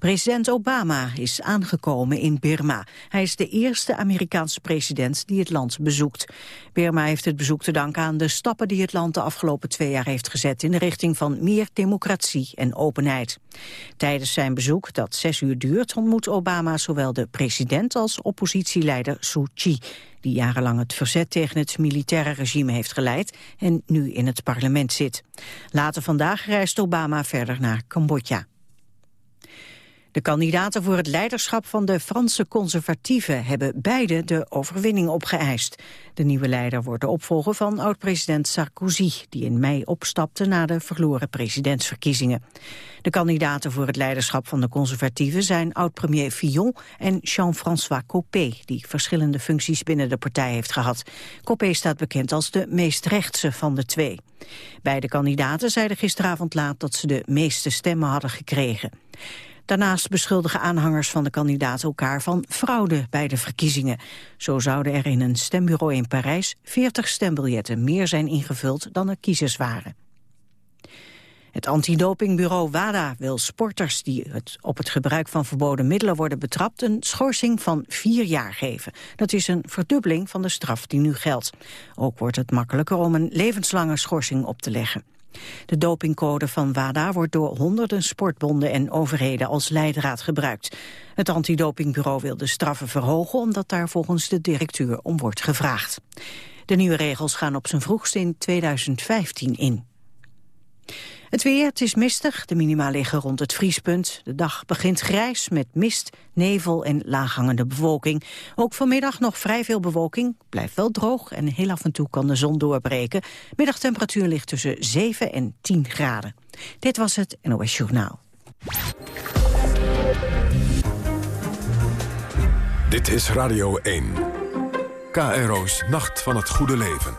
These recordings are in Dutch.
President Obama is aangekomen in Birma. Hij is de eerste Amerikaanse president die het land bezoekt. Birma heeft het bezoek te danken aan de stappen die het land de afgelopen twee jaar heeft gezet in de richting van meer democratie en openheid. Tijdens zijn bezoek, dat zes uur duurt, ontmoet Obama zowel de president als oppositieleider Suu Kyi die jarenlang het verzet tegen het militaire regime heeft geleid en nu in het parlement zit. Later vandaag reist Obama verder naar Cambodja. De kandidaten voor het leiderschap van de Franse conservatieven hebben beide de overwinning opgeëist. De nieuwe leider wordt de opvolger van oud-president Sarkozy, die in mei opstapte na de verloren presidentsverkiezingen. De kandidaten voor het leiderschap van de conservatieven zijn oud-premier Fillon en Jean-François Copé, die verschillende functies binnen de partij heeft gehad. Copé staat bekend als de meest rechtse van de twee. Beide kandidaten zeiden gisteravond laat dat ze de meeste stemmen hadden gekregen. Daarnaast beschuldigen aanhangers van de kandidaat elkaar van fraude bij de verkiezingen. Zo zouden er in een stembureau in Parijs 40 stembiljetten meer zijn ingevuld dan er kiezers waren. Het antidopingbureau WADA wil sporters die het op het gebruik van verboden middelen worden betrapt een schorsing van vier jaar geven. Dat is een verdubbeling van de straf die nu geldt. Ook wordt het makkelijker om een levenslange schorsing op te leggen. De dopingcode van WADA wordt door honderden sportbonden en overheden als leidraad gebruikt. Het antidopingbureau wil de straffen verhogen omdat daar volgens de directeur om wordt gevraagd. De nieuwe regels gaan op zijn vroegst in 2015 in. Het weer, het is mistig, de minima liggen rond het vriespunt. De dag begint grijs met mist, nevel en laaghangende bewolking. Ook vanmiddag nog vrij veel bewolking, blijft wel droog... en heel af en toe kan de zon doorbreken. Middagtemperatuur ligt tussen 7 en 10 graden. Dit was het NOS Journaal. Dit is Radio 1. KRO's Nacht van het Goede Leven.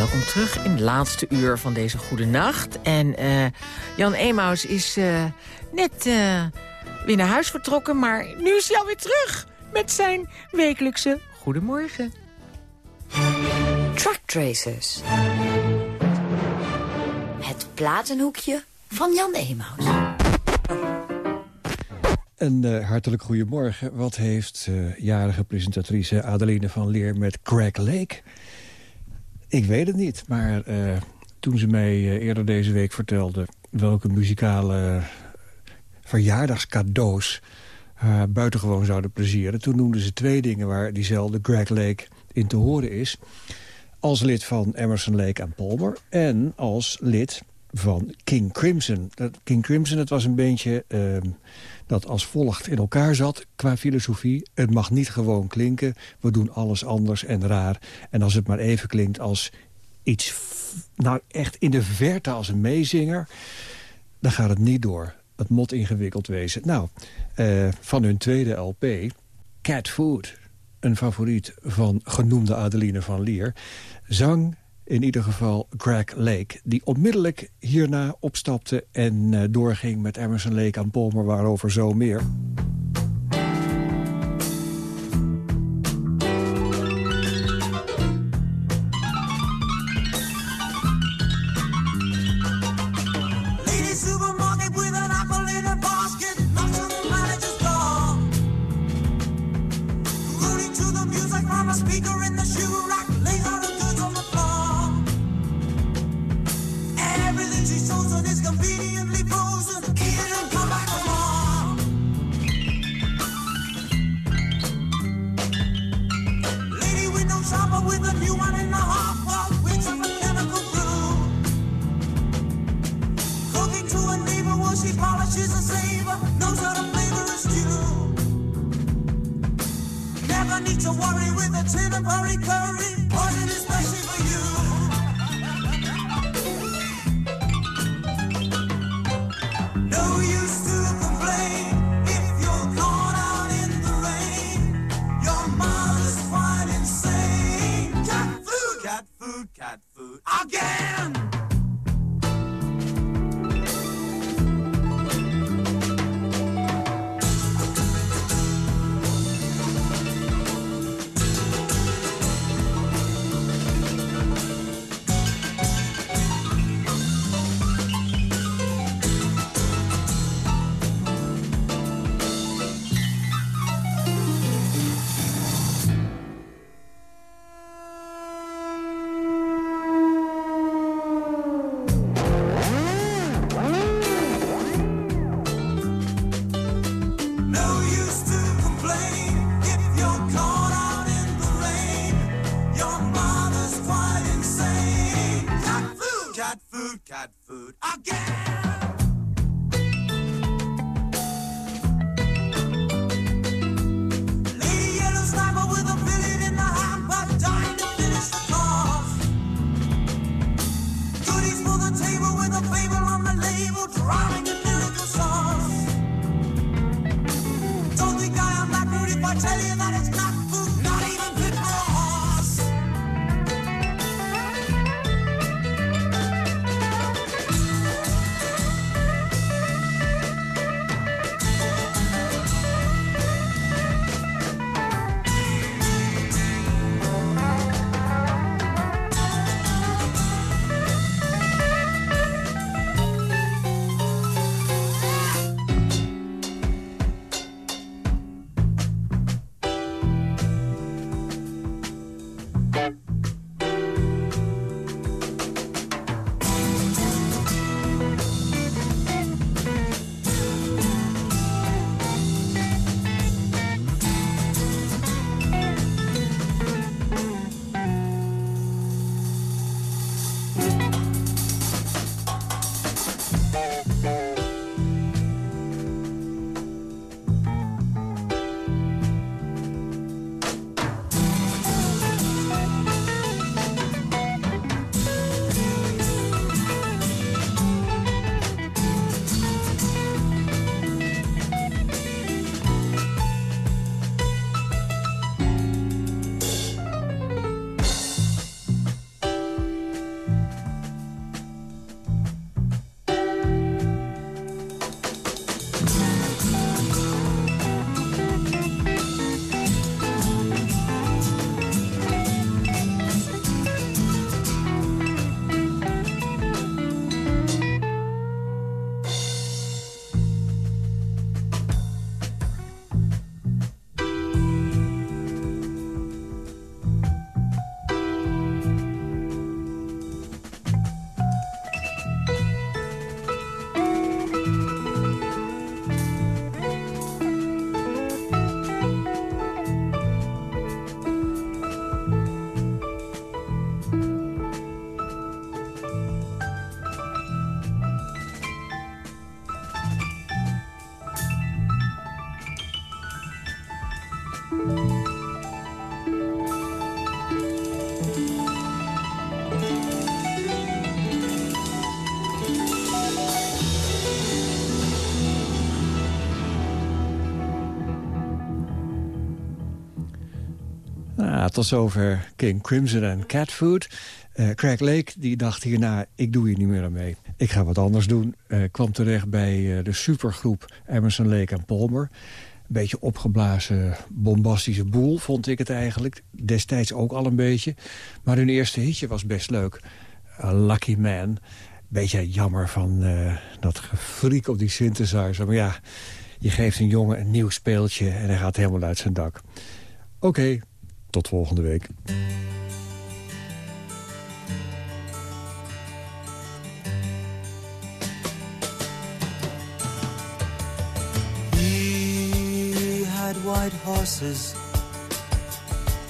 Welkom terug in het laatste uur van deze goede nacht. En uh, Jan Emaus is uh, net uh, weer naar huis vertrokken, maar nu is hij alweer terug met zijn wekelijkse Goedemorgen. Truck Tracers. Het platenhoekje van Jan Emaus. Een hartelijk goedemorgen. Wat heeft jarige presentatrice Adeline van Leer met Craig Lake ik weet het niet, maar uh, toen ze mij uh, eerder deze week vertelde... welke muzikale verjaardagscadeaus haar buitengewoon zouden plezieren... toen noemden ze twee dingen waar diezelfde Greg Lake in te horen is. Als lid van Emerson, Lake en Palmer en als lid van King Crimson. King Crimson, dat was een beetje uh, dat als volgt in elkaar zat qua filosofie. Het mag niet gewoon klinken. We doen alles anders en raar. En als het maar even klinkt als iets... nou echt in de verte als een meezinger... dan gaat het niet door. Het moet ingewikkeld wezen. Nou, uh, van hun tweede LP, Cat Food... een favoriet van genoemde Adeline van Lier... zang in ieder geval Greg Lake... die onmiddellijk hierna opstapte en eh, doorging met Emerson Lake aan Palmer... waarover zo meer... speaker Never need to worry with a tin of curry, poison especially for food again. Tot zover King Crimson en Catfood. Eh Craig Lake die dacht hierna, ik doe hier niet meer aan mee. Ik ga wat anders doen. Eh, kwam terecht bij eh, de supergroep Emerson, Lake en Palmer. Een beetje opgeblazen, bombastische boel, vond ik het eigenlijk. Destijds ook al een beetje. Maar hun eerste hitje was best leuk. Lucky Man. Beetje jammer van dat gefriek op die synthesizer. Maar ja, je geeft een jongen een nieuw speeltje en hij gaat helemaal uit zijn dak. Oké, tot volgende week. He had white horses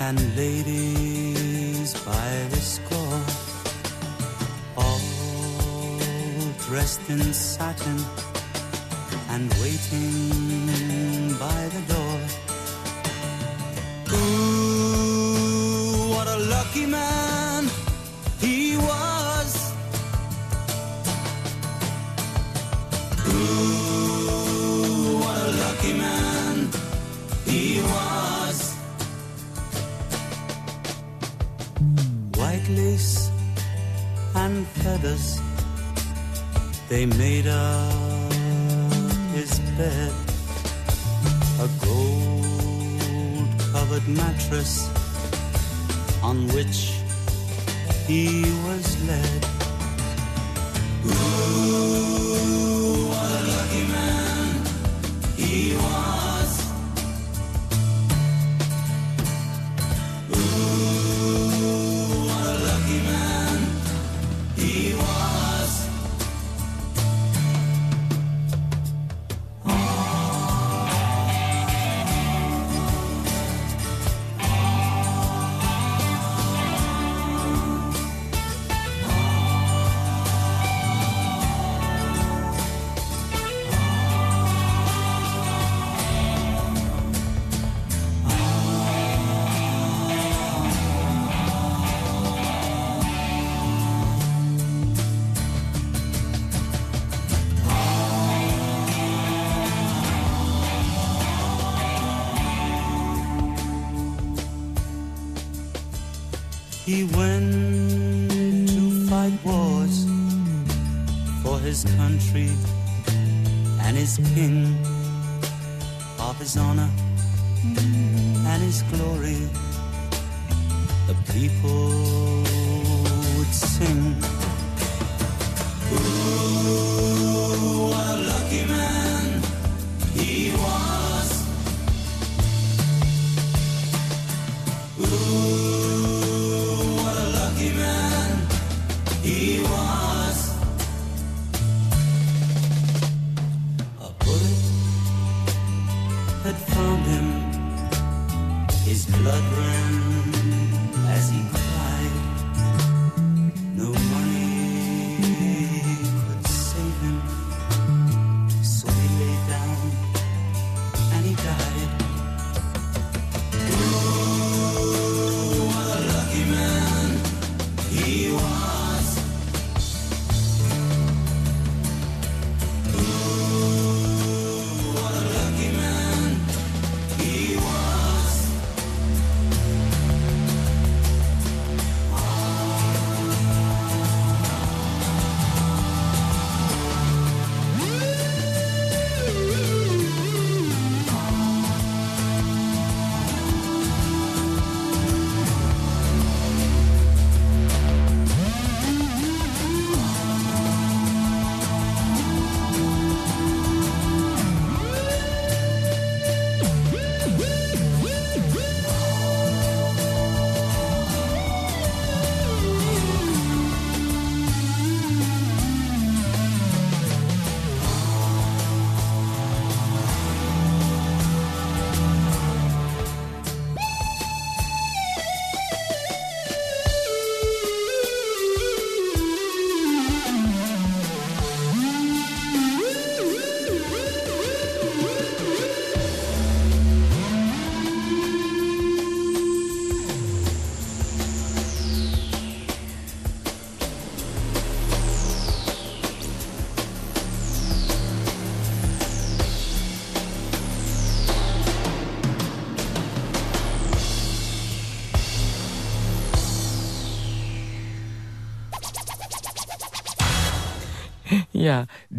and ladies by the score, all dressed in satin and waiting by the door. Ooh. What a lucky man he was. Ooh, what a lucky man he was. White lace and feathers, they made up his bed. A gold covered mattress on which he was led. He went to fight wars for his country and his king, of his honor and his glory. The people would sing.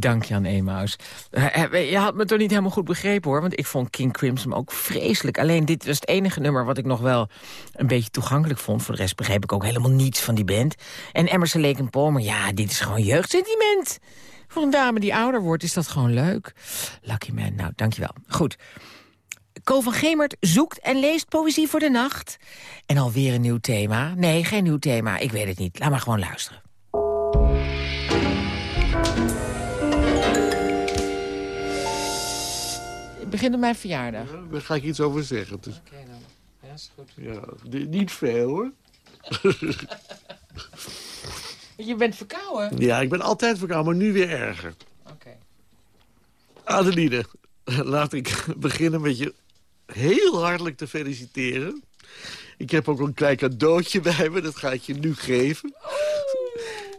Dank Jan Emaus. Eh, eh, Je had me toch niet helemaal goed begrepen hoor, want ik vond King Crimson ook vreselijk. Alleen dit was het enige nummer wat ik nog wel een beetje toegankelijk vond. Voor de rest begreep ik ook helemaal niets van die band. En Emerson, Lake Palmer, ja, dit is gewoon jeugdsentiment. Voor een dame die ouder wordt is dat gewoon leuk. Lucky man, nou, dankjewel. Goed. Ko van Gemert zoekt en leest poëzie voor de nacht. En alweer een nieuw thema. Nee, geen nieuw thema, ik weet het niet. Laat maar gewoon luisteren. Begint op mijn verjaardag. Ja, Daar ga ik iets over zeggen. Dus, Oké dan. Ja, is goed. ja, niet veel hoor. Je bent verkouden? Ja, ik ben altijd verkouden, maar nu weer erger. Oké. Adeline, laat ik beginnen met je heel hartelijk te feliciteren. Ik heb ook een klein cadeautje bij me, dat ga ik je nu geven.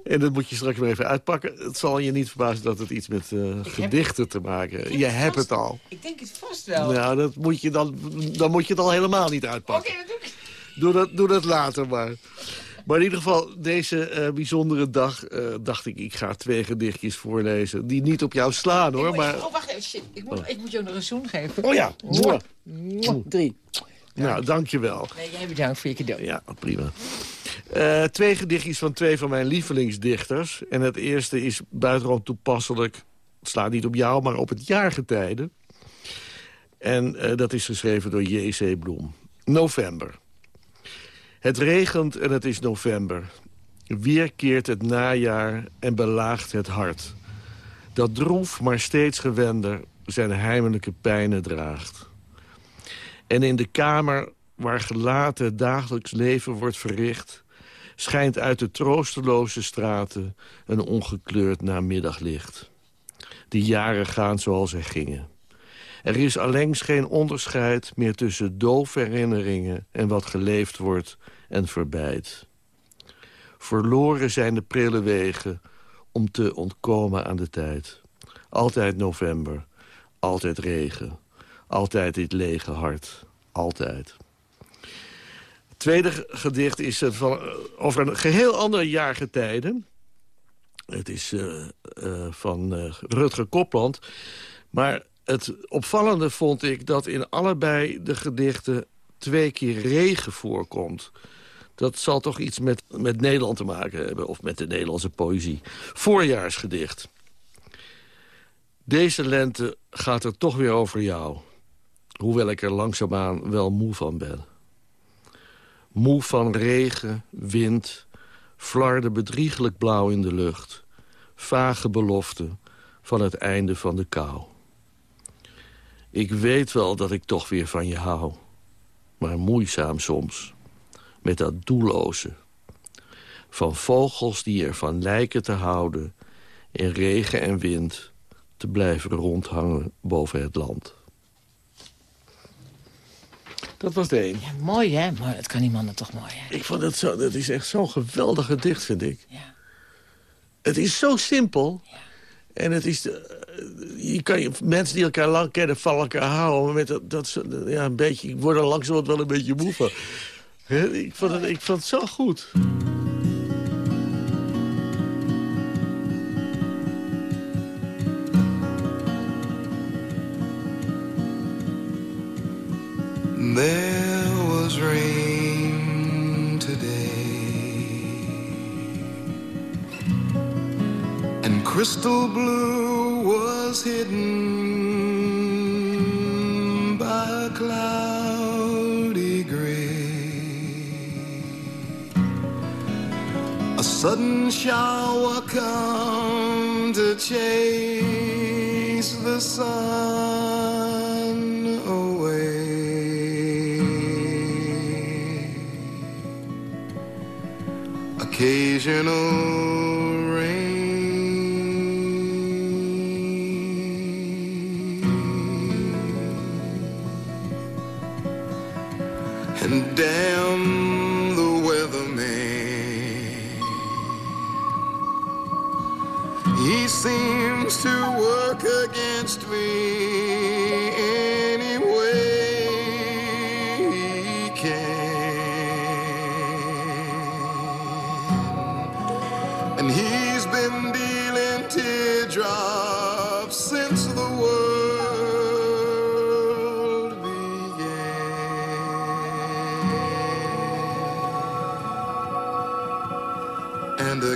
En dat moet je straks maar even uitpakken. Het zal je niet verbazen dat het iets met eh, gedichten te maken heeft. Je hebt het al. Ik denk het vast wel. Nou, dat moet je dan, dan moet je het al helemaal niet Oké, uitpakken. dat doe ik. Doe, dat, doe dat later maar. Maar in ieder geval, deze eh, bijzondere dag eh, dacht ik... ik ga twee gedichtjes voorlezen die niet op jou slaan, hoor. Ik moet- Maar, Oh, wacht even. Shit. Ik moet, ik moet jou nog een zoen geven. oh ja, Mwah. Mwah. Drie. nou, dankjewel. Nee, jij bedankt voor je cadeau. Ja, prima. Eh, twee gedichtjes van twee van mijn lievelingsdichters. En het eerste is buitengewoon toepasselijk. Het slaat niet op jou, maar op het jaargetijde. En eh, dat is geschreven door J.C. Bloem. November. Het regent en het is november. Weer keert het najaar en belaagt het hart. Dat droef, maar steeds gewender zijn heimelijke pijnen draagt. En in de kamer waar gelaten dagelijks leven wordt verricht... schijnt uit de troosteloze straten een ongekleurd namiddaglicht. Die jaren gaan zoals zij gingen. Er is allengs geen onderscheid meer tussen doof herinneringen... en wat geleefd wordt en verbijt. Verloren zijn de prille wegen om te ontkomen aan de tijd. Altijd november, altijd regen, altijd dit lege hart, altijd. Tweede gedicht is eh, van, eh, over een geheel ander jaargetijde. Het is eh, van Rutger Kopland. Maar het opvallende vond ik dat in allebei de gedichten twee keer regen voorkomt. Dat zal toch iets met, met Nederland te maken hebben, of met de Nederlandse poëzie. Voorjaarsgedicht. Deze lente gaat er toch weer over jou. Hoewel ik er langzaamaan wel moe van ben. Moe van regen, wind, flarde bedriegelijk blauw in de lucht. Vage belofte van het einde van de kou. Ik weet wel dat ik toch weer van je hou. Maar moeizaam soms. Met dat doelloze. Van vogels die ervan lijken te houden... in regen en wind te blijven rondhangen boven het land. Dat was de een. Ja, mooi hè? Mooi, dat kan die mannen toch mooi hè? Ik vond het zo, dat is echt zo'n geweldig gedicht, vind ik. Ja. Het is zo simpel. En het is... je kan, je- mensen die elkaar lang kennen, van elkaar houden. Maar met dat, dat ja, een beetje, ik word er langzamerhand wel een beetje moe van. Hè, Ik vond, het, ik vond het zo goed. There was rain today, and crystal blue was hidden by a cloudy gray. A sudden shower come to chase the sun Occasional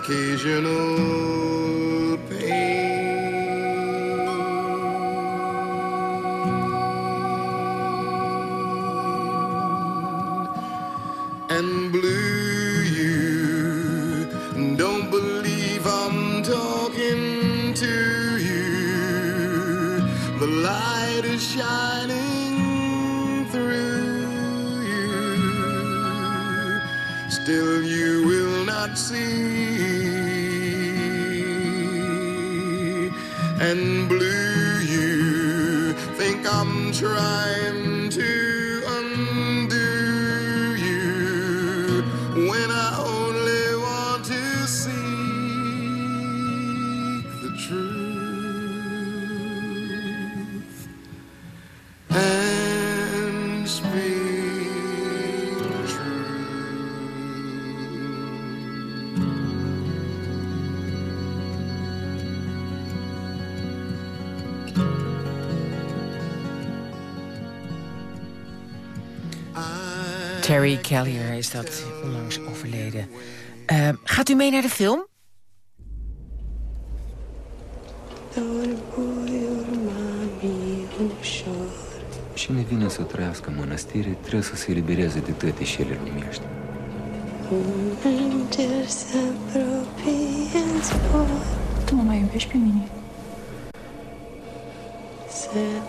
occasional trying to undo you. When I Terry Callier is dat onlangs overleden. Eh, gaat u mee naar de film? Cine vine să trăiască în mănăstire trebuie să se elibereze de toate șele lumești. Tu mă mai iubești pe mine?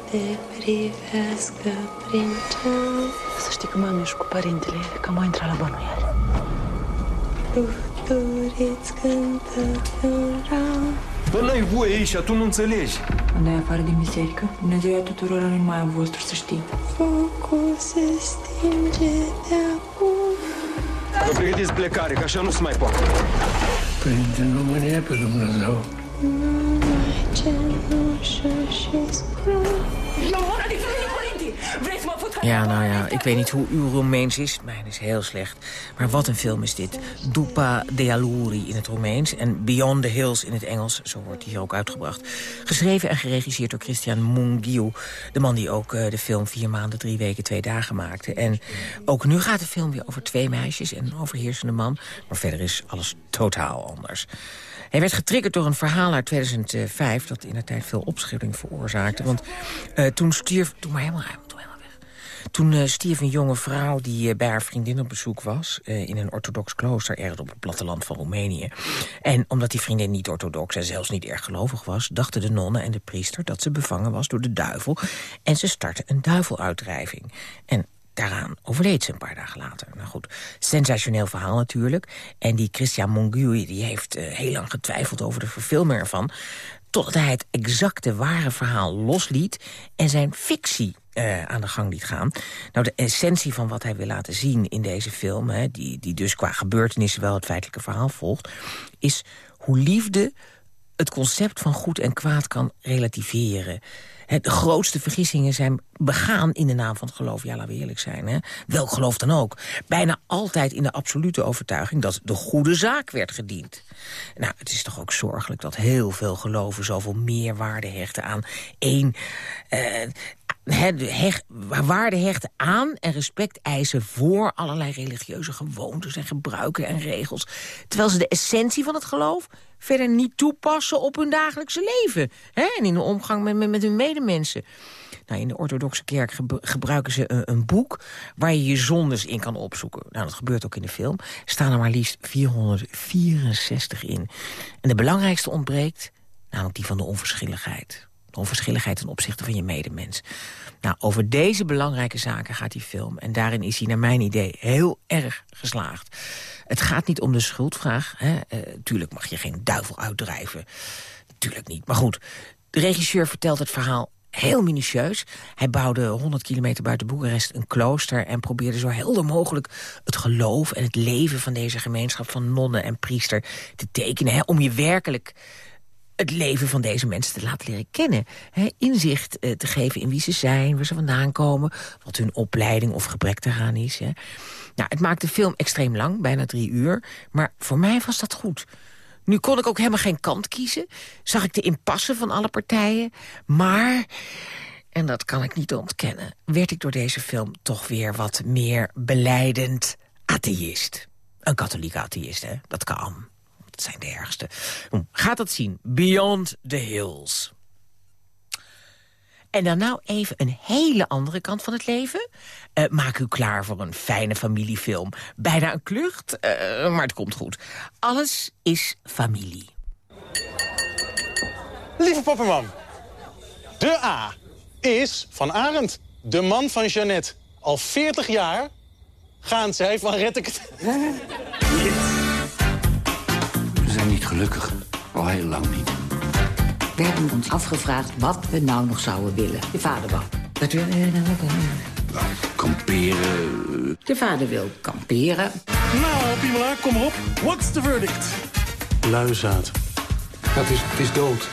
Te privească prin ceam Să știi că mami și cu părintele cam au intrat la bănuială. Lufturi-ți cântă în ram Bă, n-ai voie aici, tu nu înțelegi. Când ai afară din biserică, Dumnezeu ia tuturor în numai a vostru, să știi. Focul se stinge de acum Vă pregătiți plecare, că așa nu se mai poate. Părinte, în România pe Dumnezeu. Numai cenușă și scrum Ja, nou ja, ik weet niet hoe uw Roemeens is. Mijn is heel slecht. Maar wat een film is dit. Dupa de Aluri in het Roemeens en Beyond the Hills in het Engels. Zo wordt die hier ook uitgebracht. Geschreven en geregisseerd door Christian Mungiu. De man die ook eh, de film Vier maanden, drie weken, twee dagen maakte. En ook nu gaat de film weer over twee meisjes en een overheersende man. Maar verder is alles totaal anders. Hij werd getriggerd door een verhaal uit 2005... dat in de tijd veel opschudding veroorzaakte. Want eh, toen stierf... Doe maar helemaal, weg. Toen eh, stierf een jonge vrouw die eh, bij haar vriendin op bezoek was... in een orthodox klooster ergens op het platteland van Roemenië. En omdat die vriendin niet orthodox en zelfs niet erg gelovig was... dachten de nonnen en de priester dat ze bevangen was door de duivel. En ze startte een duiveluitdrijving. En Daaraan overleed ze een paar dagen later. Nou goed, sensationeel verhaal natuurlijk. En die Christian Mongui die heeft eh, heel lang getwijfeld over de verfilming ervan. Totdat hij het exacte ware verhaal losliet en zijn fictie eh, aan de gang liet gaan. Nou, de essentie van wat hij wil laten zien in deze film... Hè, die, die dus qua gebeurtenissen wel het feitelijke verhaal volgt... is hoe liefde het concept van goed en kwaad kan relativeren. De grootste vergissingen zijn begaan in de naam van het geloof. Ja, laten we eerlijk zijn. Hè? Welk geloof dan ook. Bijna altijd in de absolute overtuiging dat de goede zaak werd gediend. Nou, het is toch ook zorgelijk dat heel veel geloven zoveel meerwaarde hechten aan één... eh, hech- waarde hechten aan en respect eisen voor allerlei religieuze gewoontes en gebruiken en regels. Terwijl ze de essentie van het geloof verder niet toepassen op hun dagelijkse leven. En in de omgang met, met, hun medemensen. Nou, in de orthodoxe kerk gebru- gebruiken ze een, een boek waar je je zondes in kan opzoeken. Nou, dat gebeurt ook in de film. Er staan er maar liefst 464 in. En de belangrijkste ontbreekt, namelijk die van de onverschilligheid. De onverschilligheid ten opzichte van je medemens. Nou, over deze belangrijke zaken gaat die film. En daarin is hij naar mijn idee heel erg geslaagd. Het gaat niet om de schuldvraag. Hè. Eh, tuurlijk mag je geen duivel uitdrijven. Tuurlijk niet. Maar goed, de regisseur vertelt het verhaal heel minutieus. Hij bouwde 100 kilometer buiten Boekarest een klooster... en probeerde zo helder mogelijk het geloof en het leven van deze gemeenschap... van nonnen en priester te tekenen. Hè, om je werkelijk het leven van deze mensen te laten leren kennen. Inzicht eh, te geven in wie ze zijn, waar ze vandaan komen... wat hun opleiding of gebrek daaraan is. Nou, het maakt de film extreem lang, bijna drie uur. Maar voor mij was dat goed. Nu kon ik ook helemaal geen kant kiezen. Zag ik de impasse van alle partijen. Maar, en dat kan ik niet ontkennen... werd ik door deze film toch weer wat meer beleidend atheïst. Een katholieke atheïst, hè? Dat kan. Dat zijn de ergste. Hm, Gaat dat zien. Beyond the Hills. En dan nou even een hele andere kant van het leven. Eh, maak u klaar voor een fijne familiefilm. Bijna een klucht, eh, maar het komt goed. Alles is familie. Lieve Popperman, de A. is Van Arend, de man van Jeannette. Al 40 jaar gaan zij van red gelukkig. Al heel lang niet. We hebben ons afgevraagd wat we nou nog zouden willen. Je vader wou. Dat wil Kamperen. Je vader wil kamperen. Nou, Pimela, kom op. What's the verdict? Luizaad. Het is, het is dood.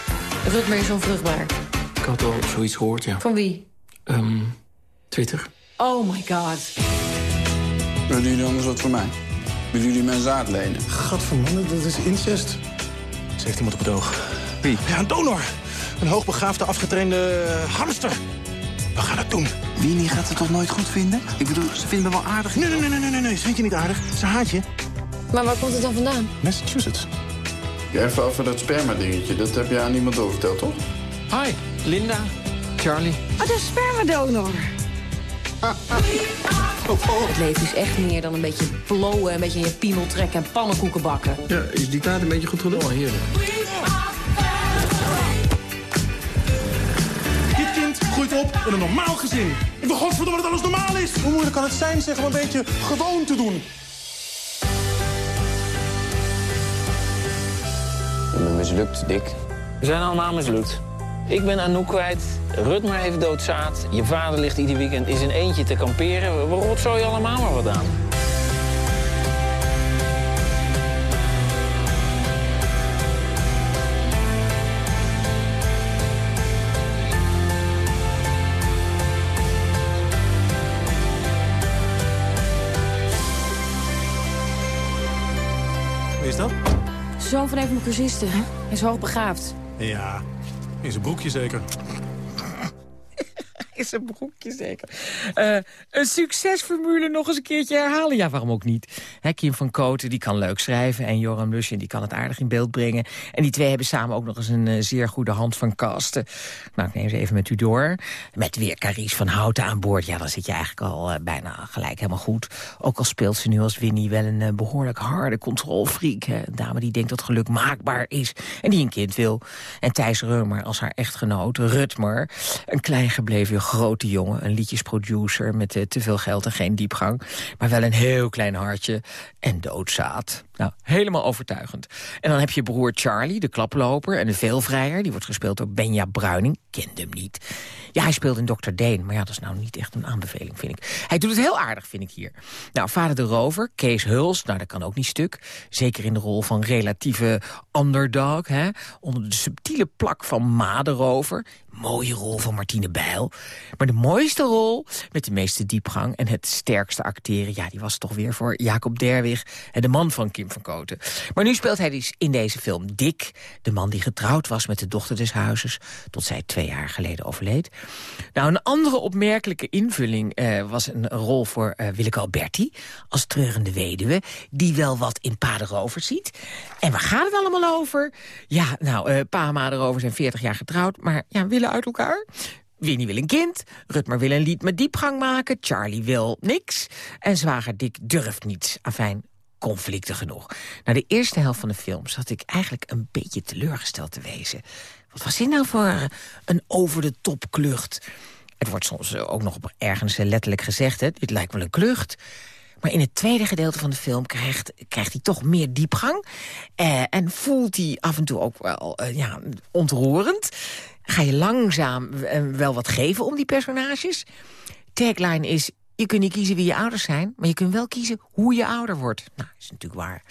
Rutmer is onvruchtbaar. Ik had al zoiets gehoord, ja. Van wie? Ehm, Twitter. Oh my god. Willen jullie anders wat voor mij? Willen jullie mijn zaad lenen? Gadvermannen, dat is incest. Ze heeft iemand op het oog. Wie? Ja, een donor. Een hoogbegaafde, afgetrainde eh, hamster. We gaan het doen. Winnie gaat het toch nooit goed vinden? Ik bedoel, ze vindt me wel aardig. Nee, nee, nee, nee, nee, nee, nee. Ze vindt je niet aardig. Ze haat je. Maar waar komt het dan vandaan? Massachusetts. Ja, even over dat sperma-dingetje. Dat heb je aan niemand doorverteld, toch? Hi, Linda, Charlie. Oh, de spermadonor. Het leven is echt meer dan een beetje blowen, een beetje in je piemel trekken en pannenkoeken bakken. Ja, is die taart een beetje goed gedaan? Oh, heerlijk. Dit kind groeit op in een normaal gezin. Ik wil godverdomme dat alles normaal is. Hoe moeilijk kan het zijn, zeg, om een beetje gewoon te doen? Ik ben mislukt, Dick. We zijn allemaal mislukt. Ik ben Anouk kwijt, Rutmer heeft doodzaad... je vader ligt ieder weekend in zijn eentje te kamperen. We rotzooien allemaal maar wat aan. Wie is dat? Zoon van een van mijn cursisten. Hij is hoogbegaafd. Ja, in zijn broekje zeker. Is een broekje zeker. Eh, een succesformule nog eens een keertje herhalen. Ja, waarom ook niet? Hè, Kim van Koten die kan leuk schrijven en Joram Lusjen die kan het aardig in beeld brengen. En die twee hebben samen ook nog eens een eh, zeer goede hand van casten. Nou, ik neem ze even met u door. Met weer Carice van Houten aan boord. Ja, dan zit je eigenlijk al eh, bijna gelijk helemaal goed. Ook al speelt ze nu als Winnie wel een eh, behoorlijk harde controlfreak. Een dame die denkt dat geluk maakbaar is en die een kind wil. En Thijs Reumer als haar echtgenoot, Rutmer. Een klein gebleven grote jongen, een liedjesproducer... met eh, te veel geld en geen diepgang. Maar wel een heel klein hartje en doodzaad. Nou, helemaal overtuigend. En dan heb je broer Charlie, de klaploper en de veelvrijer. Die wordt gespeeld door Benja Bruining. Kende hem niet. Ja, hij speelt in Dr. Deen. Maar ja, dat is nou niet echt een aanbeveling, vind ik. Hij doet het heel aardig, vind ik hier. Nou, vader de rover, Kees Huls. Nou, dat kan ook niet stuk. Zeker in de rol van relatieve underdog. Hè? Onder de subtiele plak van Ma de rover. Mooie rol van Martine Bijl. Maar de mooiste rol, met de meeste diepgang en het sterkste acteren... ja, die was toch weer voor Jacob Derwig, de man van Van Koten. Maar nu speelt hij dus in deze film Dick... de man die getrouwd was met de dochter des huizes... tot zij twee jaar geleden overleed. Nou, een andere opmerkelijke invulling eh, was een rol voor eh, Willeke Alberti... als treurende weduwe, die wel wat in Pa de Rover ziet. En waar gaat het allemaal over? Ja, nou, eh Pa en zijn 40 jaar getrouwd... maar ja, willen uit elkaar... Winnie wil een kind, Rutmer wil een lied met diepgang maken... Charlie wil niks en zwager Dick durft niets. Afijn, conflicten genoeg. Na de eerste helft van de film zat ik eigenlijk een beetje teleurgesteld te wezen. Wat was dit nou voor eh, een over-de-top klucht? Het wordt soms eh, ook nog ergens eh, letterlijk gezegd, hè? dit lijkt wel een klucht. Maar in het tweede gedeelte van de film krijgt, krijgt hij toch meer diepgang. Eh, en voelt hij af en toe ook wel ja, ontroerend. Ga je langzaam wel wat geven om die personages. Tagline is, je kunt niet kiezen wie je ouders zijn... maar je kunt wel kiezen hoe je ouder wordt. Nou, is natuurlijk waar.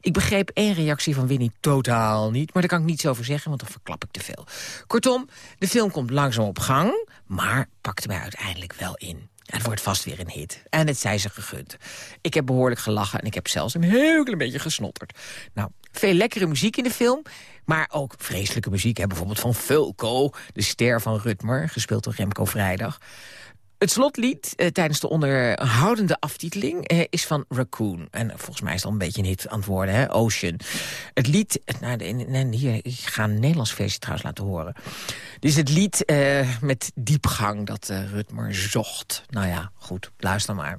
Ik begreep één reactie van Winnie totaal niet... maar daar kan ik niets over zeggen, want dan verklap ik te veel. Kortom, de film komt langzaam op gang... maar pakte mij uiteindelijk wel in. Het wordt vast weer een hit. En het zij ze gegund. Ik heb behoorlijk gelachen en ik heb zelfs een heel klein beetje gesnotterd. Nou, veel lekkere muziek in de film... maar ook vreselijke muziek. Bijvoorbeeld van Fulco, de ster van Rutmer... gespeeld door Remco Vrijdag. Het slotlied eh, tijdens de onderhoudende aftiteling eh, is van Raccoon. En volgens mij is dat een beetje een hit aan het worden, hè? Ocean. Het lied, nou, de, hier, ik ga een Nederlands versie trouwens laten horen. Dit is het lied eh, met diepgang dat eh, Rutmer zocht. Nou ja, goed, luister maar.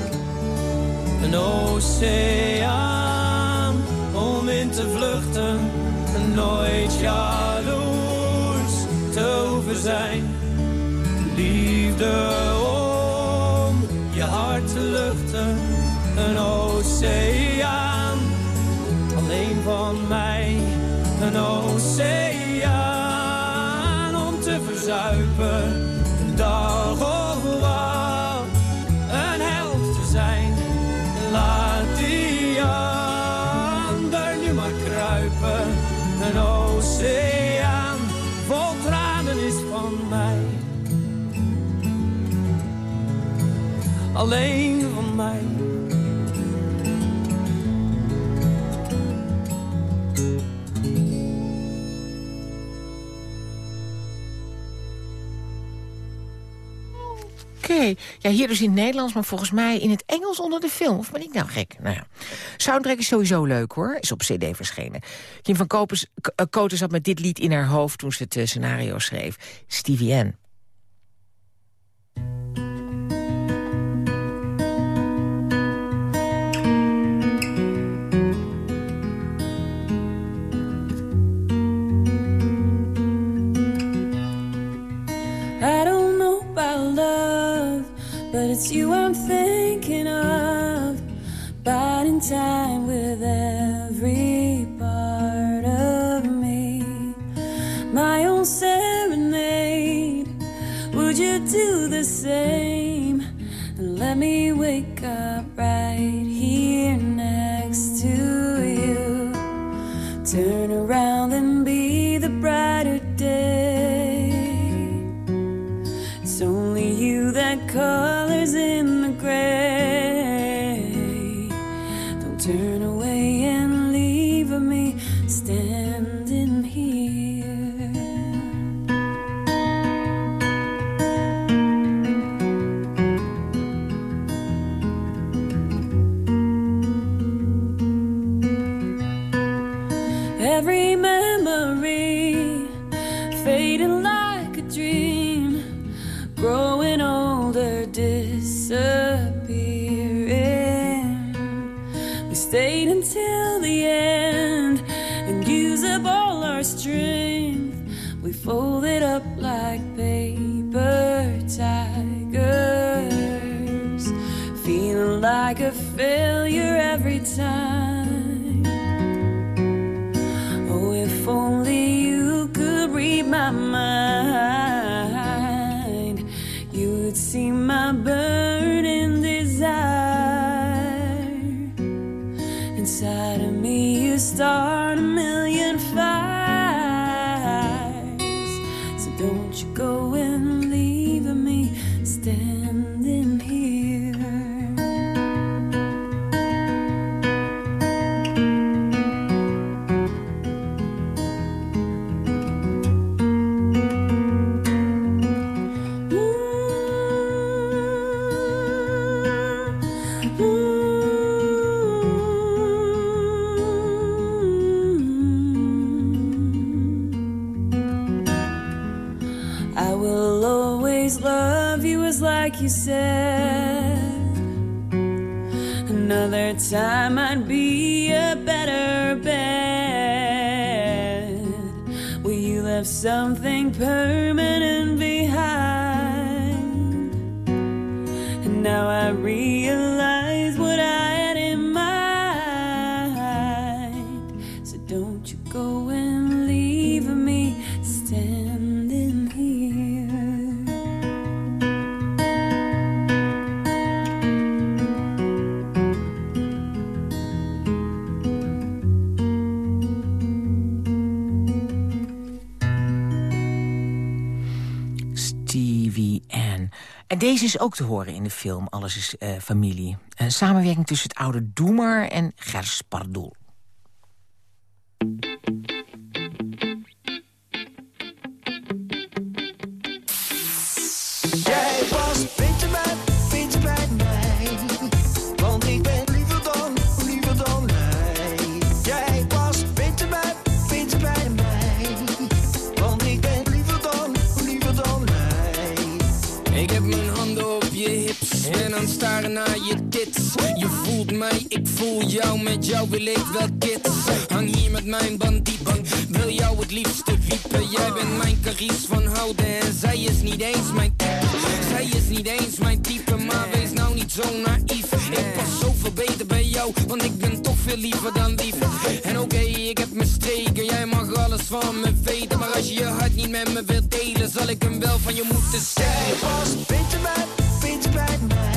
Een oceaan om in te vluchten. Nooit jaloers te hoeven zijn. Liefde Alleen van mij. Oké, ja, hier dus in het Nederlands, maar volgens mij in het Engels onder de film. Of ben ik nou gek? Nou ja. Soundtrack is sowieso leuk hoor, is op cd verschenen. Kim van eh, Koten zat met dit lied in haar hoofd toen ze het eh, scenario schreef. Stevie N. it's you I'm thinking of. Biding time with every part of me. My own serenade. Would you do the same? And let me wake up right here next to you. Turn colors in the gray. Of something permanent. Deze is ook te horen in de film Alles is eh, Familie. Een samenwerking tussen het oude Doemer en Gers Pardoel. Voel jou, met jou wil ik wel kids. Hang hier met mijn bandieten, wil jou het liefste wiepen. Jij bent mijn caries van houden en zij is niet eens mijn type. Zij is niet eens mijn type, maar wees nou niet zo naïef. Ik pas zoveel beter bij jou, want ik ben toch veel liever dan lief. En oké, ik heb mijn streken, jij mag alles van me weten. Maar als je je hart niet met me wilt delen, zal ik hem wel van je moeten stelen. bij mij.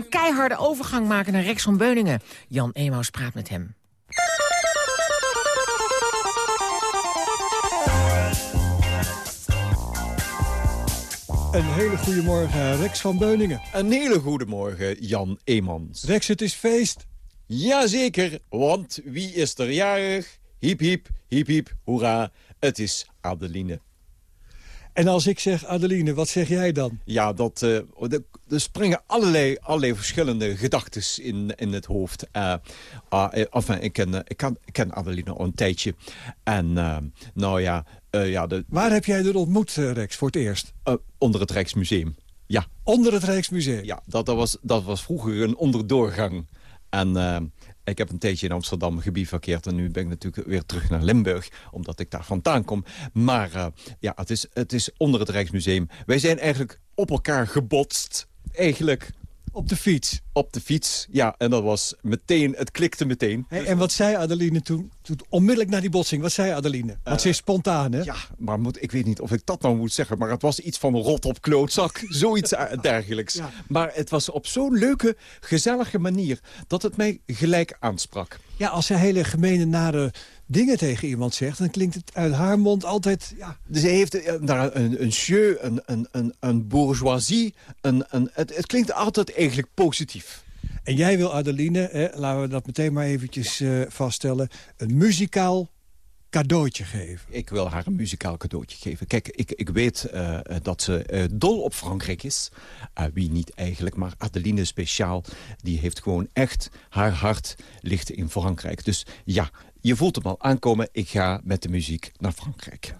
Een keiharde overgang maken naar Rex van Beuningen. Jan Emaus praat met hem. Een hele goede morgen, Rex van Beuningen. Een hele goede morgen, Jan Eemans. Rex, het is feest. Jazeker, want wie is er jarig? Hiep, hiep, hiep, hiep, hoera. Het is Adeline. En als ik zeg Adeline, wat zeg jij dan? Ja, dat, eh, er- er springen allerlei, allerlei verschillende gedachten in, in het hoofd. Enfin, ik, ken, eh, ik, ik ken Adeline al een tijdje. En nou ja... ja de, Waar heb jij er ontmoet, Rex, voor het eerst? onder het Rijksmuseum. Ja. Onder het Rijksmuseum? Ja, dat, dat, was, dat was vroeger een onderdoorgang. En ik heb een tijdje in Amsterdam gebivakkeerd... en nu ben ik natuurlijk weer terug naar Limburg... omdat ik daar vandaan kom. Maar ja, het is, het is onder het Rijksmuseum. Wij zijn eigenlijk op elkaar gebotst. Eigenlijk. Op de fiets? Op de fiets, ja. En dat was meteen, het klikte meteen. Hey, en wat zei Adeline toen, toen? Onmiddellijk na die botsing, wat zei Adeline? Want ze is spontaan, hè? Ja, maar moet, ik weet niet of ik dat nou moet zeggen... maar het was iets van rot op klootzak, zoiets eh, dergelijks. Ja. Maar het was op zo'n leuke, gezellige manier... dat het mij gelijk aansprak. Ja, als ze hele gemene, nare dingen tegen iemand zegt... dan klinkt het uit haar mond altijd... Ja, Dus hij heeft eh, daar een, een jeu, een, een, een, een bourgeoisie. Een, een, het, het klinkt altijd eigenlijk positief. En jij wil Adeline, hè, laten we dat meteen maar eventjes eh, vaststellen... een muzikaal cadeautje geven. Ik wil haar een muzikaal cadeautje geven. Kijk, ik, ik weet eh, dat ze dol op Frankrijk is. Wie niet eigenlijk, maar Adeline speciaal. Die heeft gewoon echt, haar hart ligt in Frankrijk. Dus ja, je voelt hem al aankomen. Ik ga met de muziek naar Frankrijk.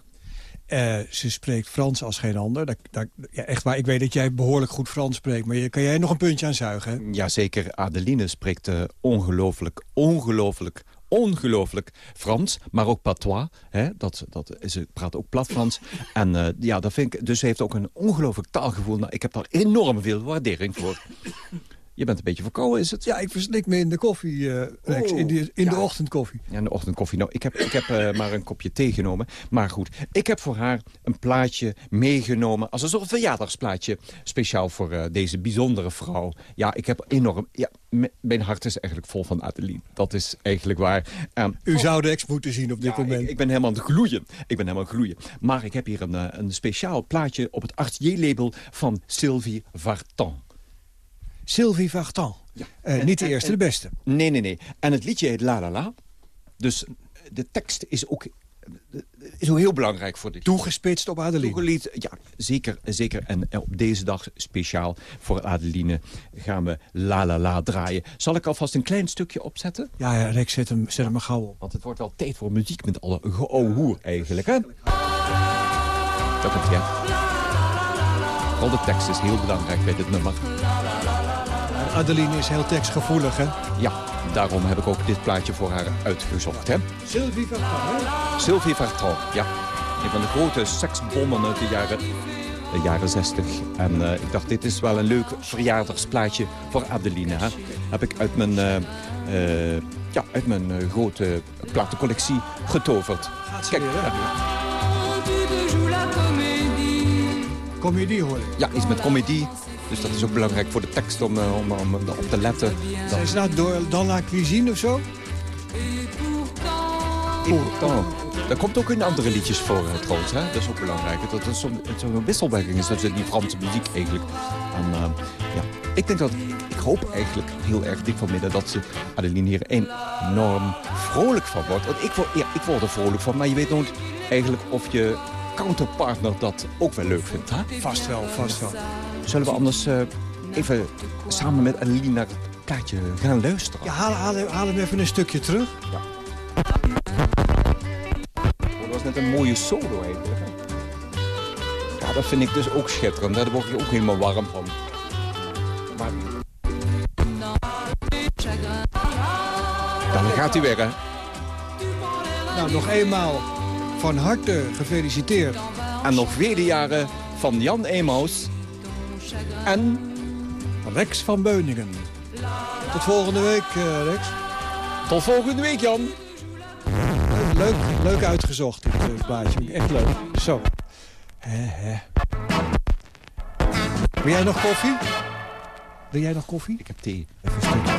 Eh, ze spreekt Frans als geen ander. Dat, dat, ja, echt waar, ik weet dat jij behoorlijk goed Frans spreekt... maar je, kan jij nog een puntje aan zuigen? Jazeker, Adeline spreekt eh, ongelooflijk, ongelooflijk, ongelooflijk Frans. Maar ook patois. Hè? Dat, dat, ze praat ook plat Frans. en eh, ja, dat vind ik, dus ze heeft ook een ongelooflijk taalgevoel. Nou, ik heb daar enorm veel waardering voor. Je bent een beetje verkouden, is het? Ja, ik verslik me in de koffie, eh, Rex. Oh, in de, in de ochtendkoffie. Ja, in de ochtendkoffie. Nou, ik heb, ik heb eh, maar een kopje thee genomen. Maar goed, ik heb voor haar een plaatje meegenomen... als een soort verjaardagsplaatje. Speciaal voor eh, deze bijzondere vrouw. Ja, ik heb enorm... Ja, mijn hart is eigenlijk vol van Adeline. Dat is eigenlijk waar. Ehm, U zou Rex moeten zien op dit ja, moment. Ik, ik ben helemaal aan het gloeien. Ik ben helemaal aan het gloeien. Maar ik heb hier een, een speciaal plaatje op het Artier-label van Sylvie Vartan. Sylvie Vartan. Eh, niet de eerste, de beste. Nee, nee, nee. En het liedje heet La La La. Dus de tekst is ook is ook heel belangrijk voor dit. Toegespitst op Adeline. Toegelied, ja, zeker, zeker. En eh, op deze dag speciaal voor Adeline gaan we La La La draaien. Zal ik alvast een klein stukje opzetten? Ja, ja Rex, zet hem, zet hem maar gauw op. Want het wordt wel tijd voor muziek met alle geouwehoer eigenlijk, hè? Dat komt ja. Al de tekst is heel belangrijk bij dit nummer. Adeline is heel tekstgevoelig, hè? Ja, daarom heb ik ook dit plaatje voor haar uitgezocht, hè? Sylvie Vartan, hè? Sylvie Vartan, ja. Een van de grote seksbommen uit de jaren, de jaren 60. En eh, ik dacht, dit is wel een leuk verjaardagsplaatje voor Adeline. Hè? Heb ik uit mijn, eh, eh, ja, uit mijn grote platencollectie getoverd. Kijk, Comedie hoor ik. ja, iets met comedie. Dus dat is ook belangrijk voor de tekst om, eh, om, om op te letten. Zijn ze nou door Dan la Cuisine of zo? Pourtant. Dat komt ook in andere liedjes voor eh, trouwens. Hè? Dat is ook belangrijk. Dat is zo'n zo'n wisselwerking is in die Franse muziek eigenlijk. En, eh, ja. Ik denk dat, ik hoop eigenlijk heel erg dik van midden dat ze Adeline hier enorm vrolijk van wordt. Want ik word, ja, ik word er vrolijk van, maar je weet nooit eigenlijk of je counterpartner dat ook wel leuk vindt. Hè? Vast wel, vast wel. Zullen we anders eh, even samen met Adeline naar het plaatje gaan luisteren? Ja, haal, haal, haal hem even een stukje terug. Oh, dat was net een mooie solo eigenlijk. Ja, dat vind ik dus ook schitterend. Daar word je ook helemaal warm van. Maar... Dan gaat hij weer, hè? Nou, nog eenmaal van harte gefeliciteerd. En nog vele jaren van Jan Emaus. En Rex van Beuningen. Tot volgende week, eh, Rex. tot volgende week, Jan. Leuk, leuk uitgezocht, dit eh, plaatje. Echt leuk. Zo. Wil jij nog koffie? Wil jij nog koffie? Ik heb thee. Even een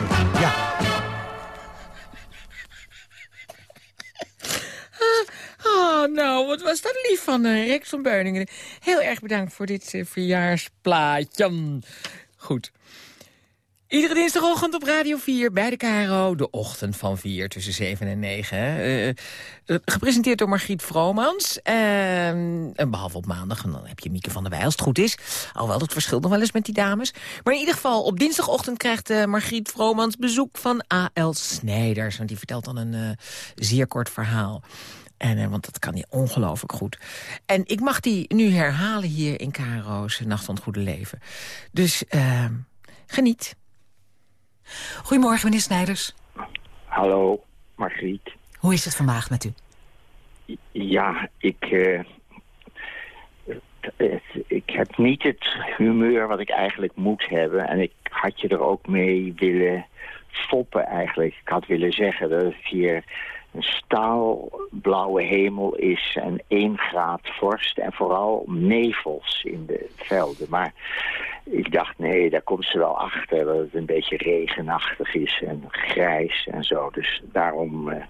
wat was dat lief van eh, Rex van Beuningen. Heel erg bedankt voor dit eh, verjaarsplaatje. Goed. Iedere dinsdagochtend op Radio 4 bij de KRO. De ochtend van 4 tussen 7 en 9. hè. Eh, gepresenteerd door Margriet Vromans. Ehm, en behalve op maandag. Dan heb je Mieke van der Wij als het goed is. Alhoewel, dat verschilt nog wel eens met die dames. Maar in ieder geval, op dinsdagochtend krijgt Margriet Vromans bezoek van A.L. Snijders. Want die vertelt dan een zeer kort verhaal. En, eh, want dat kan hij ongelooflijk goed. En ik mag die nu herhalen hier in KRO's Nacht van het Goede Leven. Dus eh, geniet. Goedemorgen, meneer Snijders. Hallo, Margriet. Hoe is het vandaag met u? Ja, ik, eh, het- ik heb niet het humeur wat ik eigenlijk moet hebben. En ik had je er ook mee willen foppen eigenlijk. Ik had willen zeggen dat het hier staalblauwe hemel is en één graad vorst. En vooral nevels in de velden. Maar ik dacht, nee, daar komt ze wel achter dat het een beetje regenachtig is en grijs en zo. Dus daarom... eh,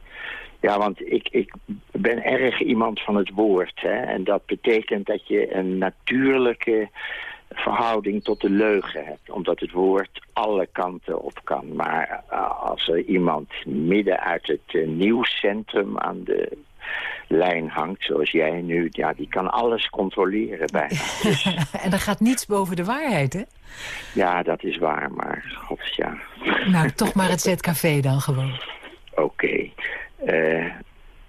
ja, want ik, ik ben erg iemand van het woord. Hè? En dat betekent dat je een natuurlijke verhouding tot de leugen hebt. Omdat het woord alle kanten op kan. Maar eh, als er iemand midden uit het eh, nieuwscentrum aan de lijn hangt, zoals jij nu, ja, die kan alles controleren bijna. en er gaat niets boven de waarheid, hè? Ja, dat is waar, maar god, ja. Nou, toch maar het ZKV dan gewoon. Oké. Eh,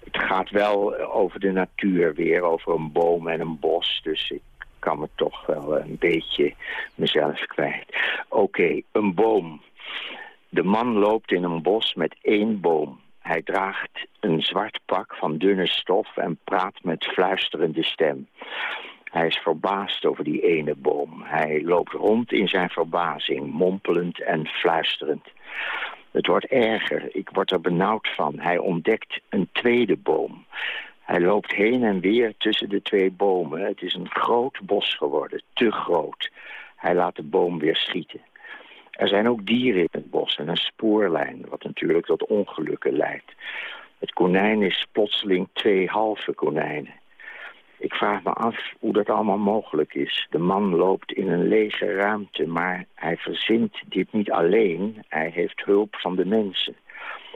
het gaat wel over de natuur weer, over een boom en een bos. Dus ik kan me toch wel een beetje mezelf kwijt. Oké, een boom. De man loopt in een bos met één boom. Hij draagt een zwart pak van dunne stof en praat met fluisterende stem. Hij is verbaasd over die ene boom. Hij loopt rond in zijn verbazing, mompelend en fluisterend. Het wordt erger, ik word er benauwd van. Hij ontdekt een tweede boom. Hij loopt heen en weer tussen de twee bomen. Het is een groot bos geworden, te groot. Hij laat de boom weer schieten. Er zijn ook dieren in het bos en een spoorlijn, wat natuurlijk tot ongelukken leidt. Het konijn is plotseling twee halve konijnen. Ik vraag me af hoe dat allemaal mogelijk is. De man loopt in een lege ruimte, maar hij verzint dit niet alleen. Hij heeft hulp van de mensen.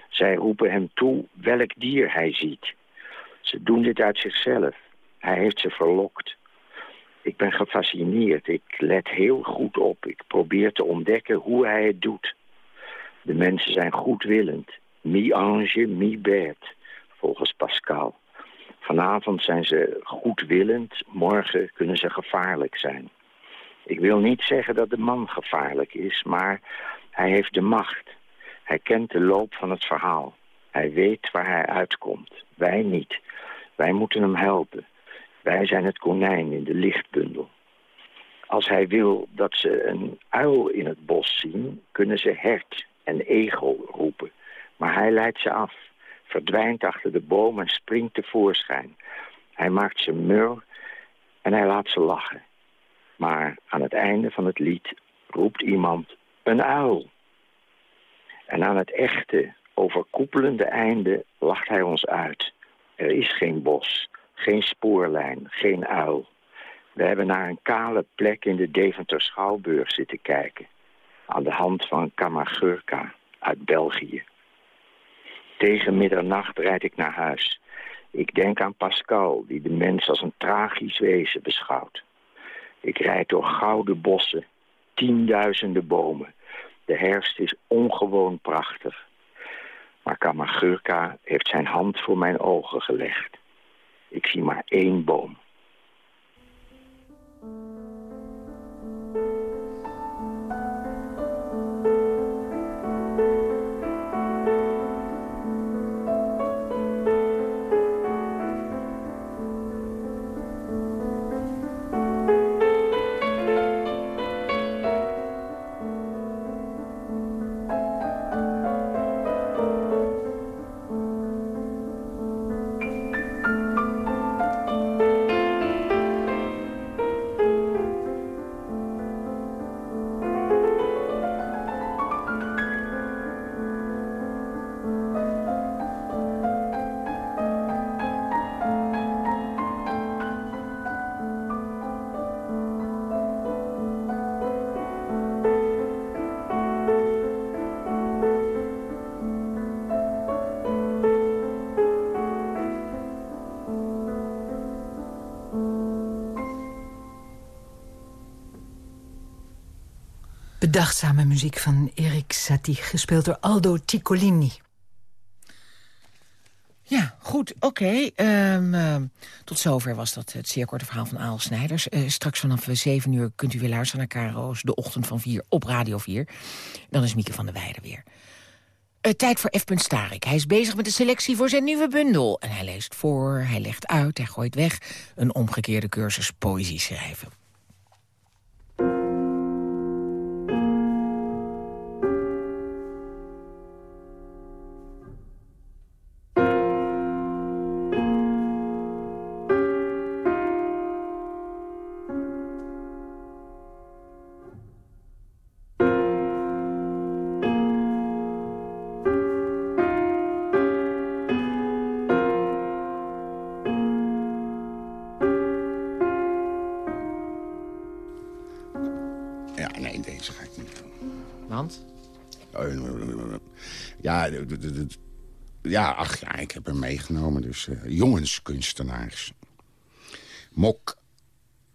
Zij roepen hem toe welk dier hij ziet. Ze doen dit uit zichzelf. Hij heeft ze verlokt. Ik ben gefascineerd. Ik let heel goed op. Ik probeer te ontdekken hoe hij het doet. De mensen zijn goedwillend. Mi-ange, mi-bête, volgens Pascal. Vanavond zijn ze goedwillend, morgen kunnen ze gevaarlijk zijn. Ik wil niet zeggen dat de man gevaarlijk is, maar hij heeft de macht. Hij kent de loop van het verhaal. Hij weet waar hij uitkomt. Wij niet. Wij moeten hem helpen. Wij zijn het konijn in de lichtbundel. Als hij wil dat ze een uil in het bos zien, kunnen ze hert en egel roepen. Maar hij leidt ze af, verdwijnt achter de boom en springt tevoorschijn. Hij maakt ze mur en hij laat ze lachen. Maar aan het einde van het lied roept iemand een uil. En aan het echte, overkoepelende einde lacht hij ons uit. Er is geen bos, geen spoorlijn, geen uil. We hebben naar een kale plek in de Deventer Schouwburg zitten kijken. Aan de hand van Kamagurka uit België. Tegen middernacht rijd ik naar huis. Ik denk aan Pascal, die de mens als een tragisch wezen beschouwt. Ik rijd door gouden bossen, tienduizenden bomen. De herfst is ongewoon prachtig. Maar Kamagurka heeft zijn hand voor mijn ogen gelegd. Ik zie maar één boom. Bedachtzame muziek van Erik Satie, gespeeld door Aldo Ciccolini. Ja, goed, oké. Ehm, ehm, tot zover was dat het zeer korte verhaal van Aal Snijders. Eh, straks vanaf 7 uur kunt u weer luisteren naar KRO's De Ochtend van 4 op Radio 4. Dan is Mieke van der Weijden weer. Eh, tijd voor F. Starik. Hij is bezig met de selectie voor zijn nieuwe bundel. En hij leest voor, hij legt uit, hij gooit weg. Een omgekeerde cursus poëzie schrijven. Ja, ach ja, ik heb hem meegenomen. Dus eh, jongenskunstenaars. Mok,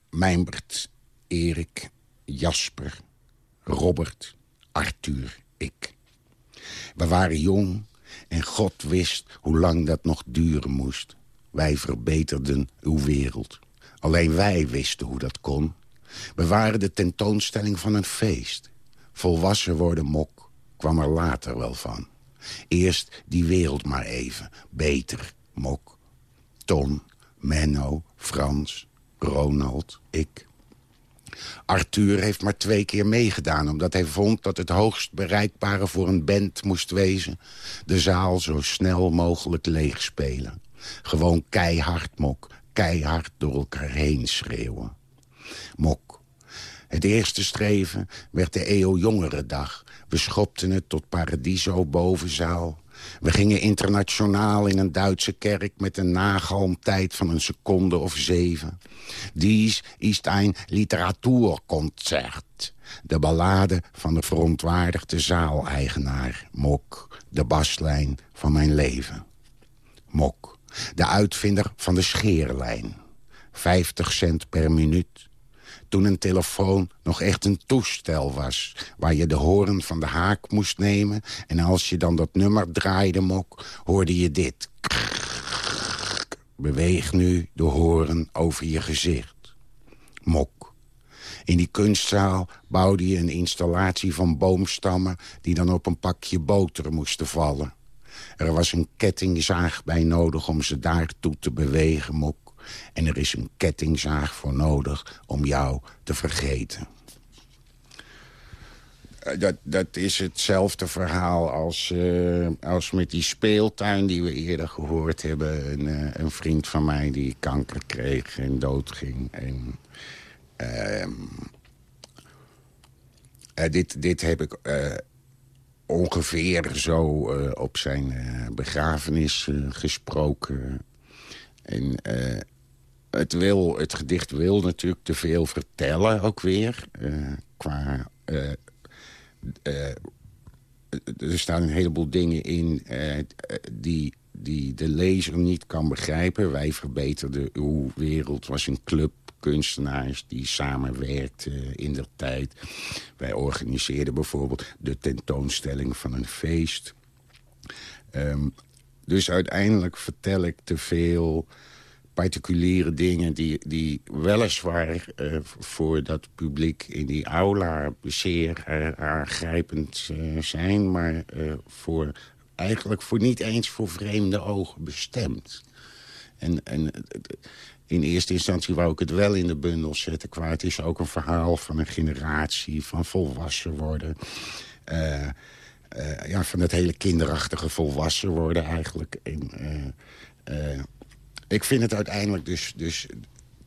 Mijnbert, Erik, Jasper, Robert, Arthur, ik. We waren jong en God wist hoe lang dat nog duren moest. Wij verbeterden uw wereld. Alleen wij wisten hoe dat kon. We waren de tentoonstelling van een feest. Volwassen worden mok kwam er later wel van. Eerst die wereld maar even. Beter, mok. Ton, Menno, Frans, Ronald, ik. Arthur heeft maar twee keer meegedaan... omdat hij vond dat het hoogst bereikbare voor een band moest wezen... de zaal zo snel mogelijk leegspelen. Gewoon keihard, Mok. Keihard door elkaar heen schreeuwen. Mok. Het eerste streven werd de eeuw jongere dag. We schopten het tot Paradiso bovenzaal. We gingen internationaal in een Duitse kerk... met een nagalmtijd van een seconde of zeven. Dies ist ein Literaturkonzert. De ballade van de verontwaardigde zaaleigenaar. Mok, de baslijn van mijn leven. Mok, de uitvinder van de scheerlijn. 50 cent per minuut. Toen een telefoon nog echt een toestel was... waar je de hoorn van de haak moest nemen... en als je dan dat nummer draaide, Mok, hoorde je dit. Beweeg nu de hoorn over je gezicht. Mok. In die kunstzaal bouwde je een installatie van boomstammen... die dan op een pakje boter moesten vallen. Er was een kettingzaag bij nodig om ze daartoe te bewegen, Mok. En er is een kettingzaag voor nodig om jou te vergeten. Eh, Dat, dat is hetzelfde verhaal als, eh, als met die speeltuin die we eerder gehoord hebben. Een, eh, een vriend van mij die kanker kreeg en doodging. En, ehm, eh, dit, dit heb ik ongeveer zo op zijn begrafenis gesproken. En het, wil, het gedicht wil natuurlijk te veel vertellen ook weer. eh, qua... eh, eh, er staan een heleboel dingen in die, die de lezer niet kan begrijpen. Wij verbeterden uw wereld. was een club kunstenaars die samenwerkten in de tijd. Wij organiseerden bijvoorbeeld de tentoonstelling van een feest. Ehm, dus uiteindelijk vertel ik te veel particuliere dingen... die, die weliswaar eh, voor dat publiek in die aula zeer eh, aangrijpend eh, zijn... maar voor, eigenlijk voor niet eens voor vreemde ogen bestemd. En, en in eerste instantie wou ik het wel in de bundel zetten... qua het is ook een verhaal van een generatie, van volwassen worden... Ja, van het hele kinderachtige volwassen worden eigenlijk. En, ik vind het uiteindelijk dus, dus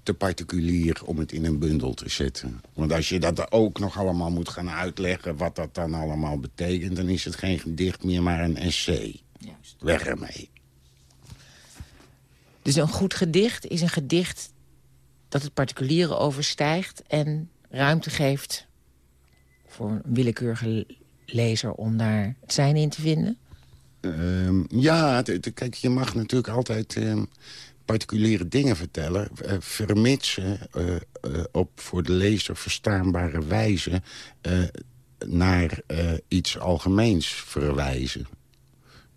te particulier om het in een bundel te zetten. Want als je dat ook nog allemaal moet gaan uitleggen... wat dat dan allemaal betekent... dan is het geen gedicht meer, maar een essay. Weg ermee. Dus een goed gedicht is een gedicht dat het particuliere overstijgt... en ruimte geeft voor een willekeurige lezer om daar het zijn in te vinden? Ehm, ja, kijk, je mag natuurlijk altijd ehm, particuliere dingen vertellen... eh, vermits ze eh, eh, op voor de lezer verstaanbare wijze... naar iets algemeens verwijzen.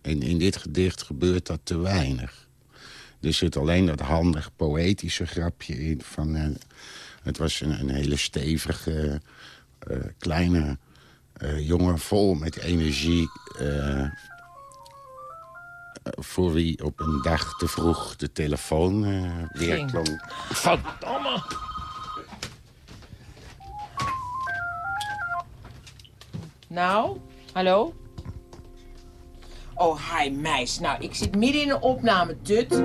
En in dit gedicht gebeurt dat te weinig. Er zit alleen dat handig poëtische grapje in van... het was een, een hele stevige, kleine jongen vol met energie... voor wie op een dag te vroeg de telefoon eh weer Ging. klonk. Verdomme! Nou, hallo? Oh, hi meis. Nou, ik zit midden in een opname, tut.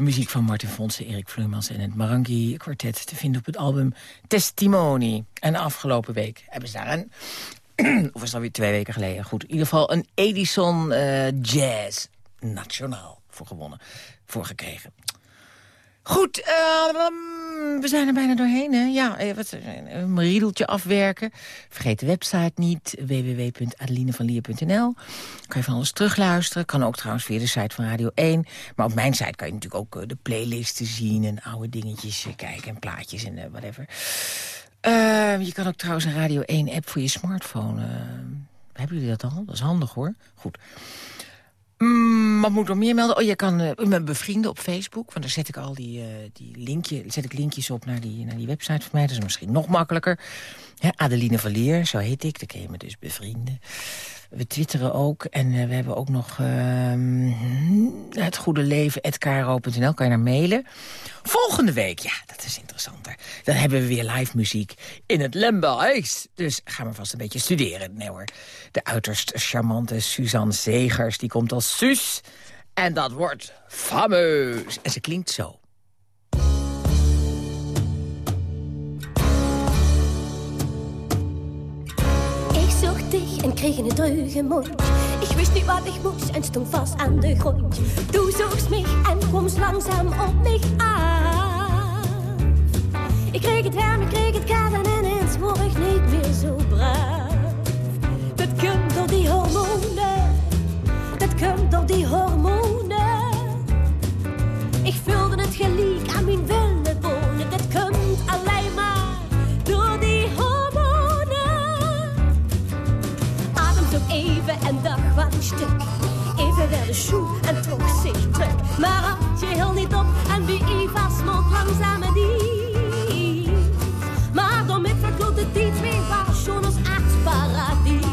De muziek van Martin Fonsen, Erik Vleumans en het Marangi Quartet... te vinden op het album Testimony. En afgelopen week hebben ze daar een... of is dat weer twee weken geleden? Goed, in ieder geval een Edison eh, Jazz Nationaal voor gewonnen. Voor gekregen. Goed, we zijn er bijna doorheen. Hè? Ja, eh, wat, eh, een riedeltje afwerken. Vergeet de website niet, www.adelinevanlier.nl. Kan je van alles terugluisteren. Kan ook trouwens via de site van Radio 1. Maar op mijn site kan je natuurlijk ook eh, de playlisten zien... en oude dingetjes kijken en plaatjes en whatever. Eh, je kan ook trouwens een Radio 1-app voor je smartphone... eh, hebben jullie dat al? Dat is handig hoor. Goed. Mm, wat moet ik nog meer melden? Oh, je kan me bevrienden op Facebook. Want daar zet ik al die, eh, die linkje, zet ik linkjes op naar die, naar die website van mij. Dat is misschien nog makkelijker. Hè, Adeline Valier, zo heet ik. Daar kun je me dus bevrienden. We twitteren ook. En eh, we hebben ook nog ehm, het goede leven kan je naar mailen. Volgende week, ja, dat is interessanter. Dan hebben we weer live muziek in het Lemberhuis. Dus gaan we vast een beetje studeren. Nee hoor, de uiterst charmante Suzanne Zegers, die komt als Suus. En dat wordt fameus. En ze klinkt zo. Dich en kreeg een druge mond. Ik wist niet wat ik moest en stond vast aan de grond. Du zoogst mich en komst langzaam op mich aan. Ik kreeg het warm, ik kreeg het koud en ineens word ik niet meer zo braaf. Dat komt door die hormonen, dat komt door die hormonen. En dag wat een stuk. Even werd de en trok zich terug. Maar had je heel niet op en wie Eva smolt langzaam die. Maar door met verkloot het iets weer was schon ons aardsparadies.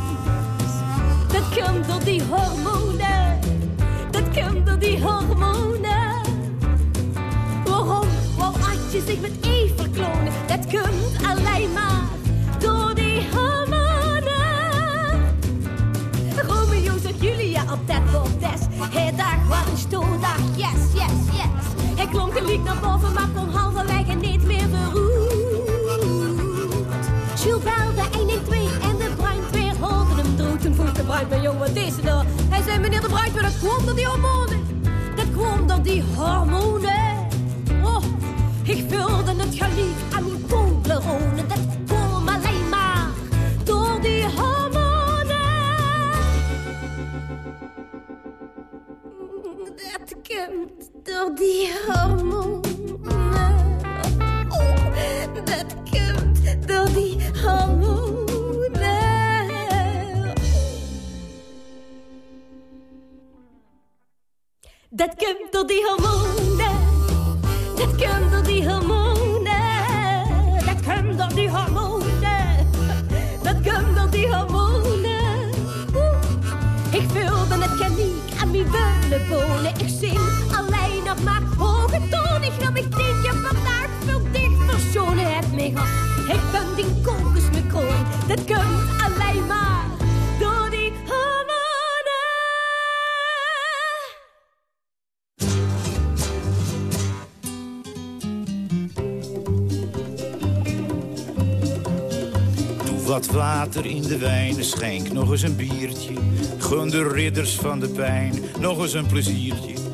Dat komt door die hormonen, dat komt door die hormonen. Waarom, waarom had je zich met Eva klonen? Dat komt alleen maar op dat bordes. Hij dacht, wat een stoeldag, yes, yes, yes. Hij klom gelijk naar boven, maar kon halverwege niet meer verroerd. Jules belde 112 en de brandweer holde hem dood. Toen vroeg de brandweer, jong, wat is er nou? Hij zei, meneer de brandweer, dat kwam door die hormonen. Dat kwam door die hormonen. Oh, ik vulde het geliefd aan mijn Toblerone. Door die hormonen. Oh, dat komt door die hormonen. Dat komt door die hormonen. Dat komt door die hormonen. Dat komt door die hormonen. Dat komt door die hormonen. Ik vulde het geniek aan mijn bonen. Ik zing maar hoge toon. Ik ik vandaag veel dicht personen het me gehad. Ik ben die kokos me kroon. Dat komt alleen maar door die. Doe wat water in de wijn, schenk nog eens een biertje. Gun de ridders van de pijn nog eens een pleziertje.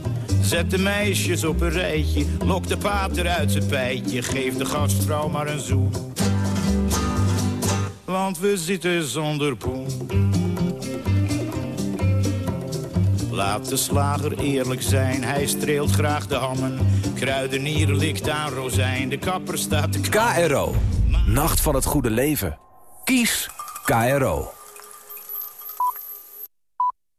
Zet de meisjes op een rijtje, lok de pater uit zijn pijtje. Geef de gastvrouw maar een zoen. Want we zitten zonder poen. Laat de slager eerlijk zijn, hij streelt graag de hammen. Kruidenier likt aan rozijn, de kapper staat te KRO. Nacht van het goede leven. Kies KRO.